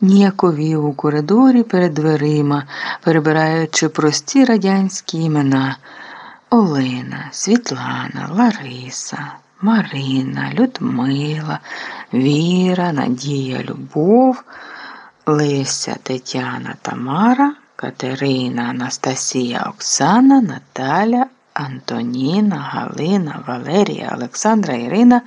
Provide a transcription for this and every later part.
ніяковів у коридорі перед дверима, перебираючи прості радянські імена Олена, Світлана, Лариса, Марина, Людмила, Віра, Надія, Любов, Леся, Тетяна, Тамара, Катерина, Анастасія, Оксана, Наталя, Антоніна, Галина, Валерія, Олександра, Ірина.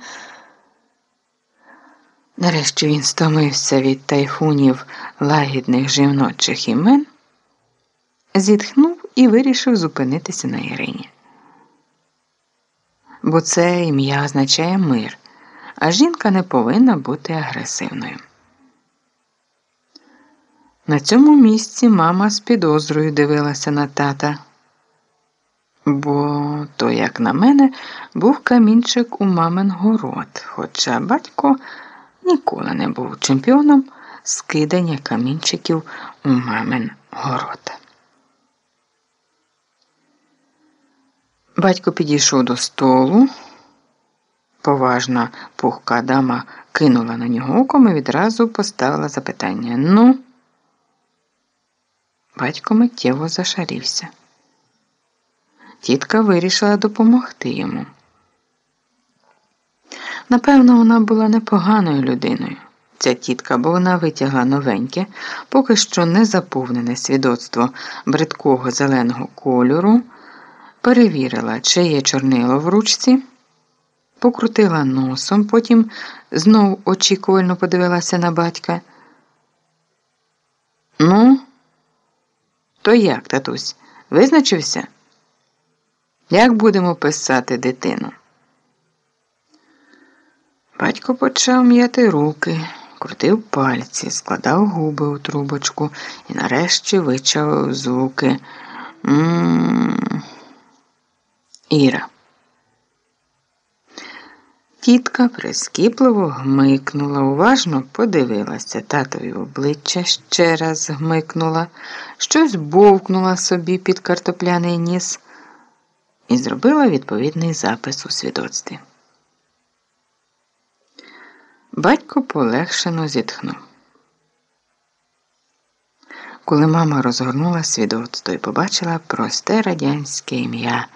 Нарешті він стомився від тайфунів лагідних жіночих імен, зітхнув і вирішив зупинитися на Ірині. Бо це ім'я означає мир, а жінка не повинна бути агресивною. На цьому місці мама з підозрою дивилася на тата, бо то, як на мене, був камінчик у мамин город, хоча батько ніколи не був чемпіоном скидання камінчиків у мамин город. Батько підійшов до столу. Поважна пухка дама кинула на нього оком і відразу поставила запитання Ну, батько миттєво зашарівся. Тітка вирішила допомогти йому. Напевно, вона була непоганою людиною. Ця тітка, бо вона витягла новеньке, поки що не заповнене свідоцтво бридкого зеленого кольору, перевірила, чи є чорнило в ручці, покрутила носом, потім знов очікувально подивилася на батька. Ну, то як, татусь, визначився? Як будемо писати дитину? Батько почав м'яти руки, крутив пальці, складав губи у трубочку і нарешті вичав звуки. М Іра. Тітка прискіпливо гмикнула, уважно подивилася татові обличчя, ще раз гмикнула, щось бовкнула собі під картопляний ніс і зробила відповідний запис у свідоцтві. Батько полегшено зітхнув. Коли мама розгорнула свідоцтво і побачила просте радянське ім'я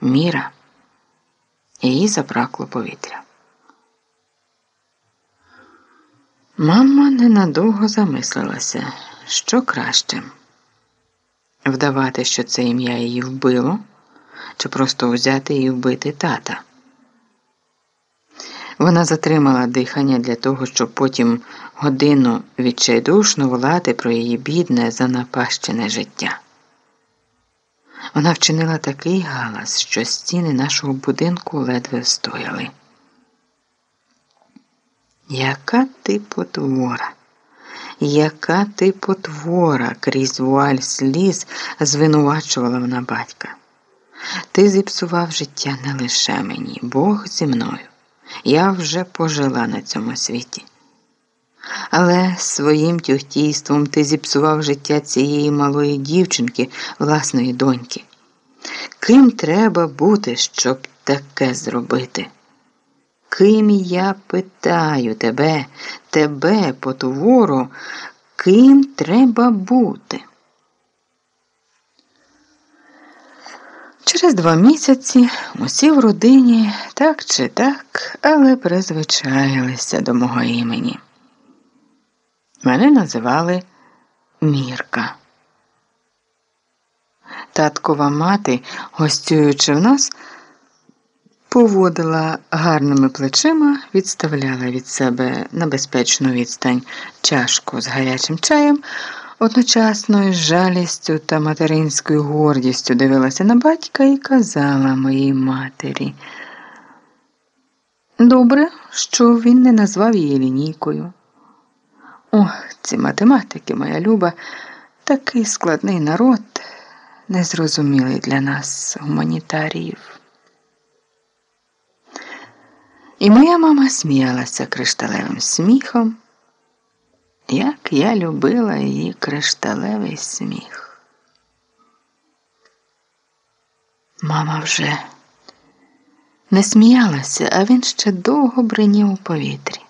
Міра, їй забракло повітря. Мама ненадовго замислилася, що краще вдавати, що це ім'я її вбило, чи просто взяти і вбити тата. Вона затримала дихання для того, щоб потім годину відчайдушно волати про її бідне, занапащене життя. Вона вчинила такий галас, що стіни нашого будинку ледве встояли. Яка ти потвора, яка ти потвора крізь вуаль сліз звинувачувала вона батька. Ти зіпсував життя не лише мені, Бог зі мною. Я вже пожила на цьому світі. Але своїм тюхтійством ти зіпсував життя цієї малої дівчинки, власної доньки. Ким треба бути, щоб таке зробити? Ким я питаю тебе, тебе, потвору, ким треба бути? Через два місяці усі в родині так чи так, але призвичаїлися до мого імені. Мене називали Мірка. Таткова мати, гостюючи в нас, поводила гарними плечима, відставляла від себе на безпечну відстань чашку з гарячим чаєм. Одночасно із жалістю та материнською гордістю дивилася на батька і казала моїй матері. Добре, що він не назвав її лінійкою. Ох, ці математики, моя люба, такий складний народ, незрозумілий для нас, гуманітаріїв. І моя мама сміялася кришталевим сміхом. Як я любила її кришталевий сміх. Мама вже не сміялася, а він ще довго бринів у повітрі.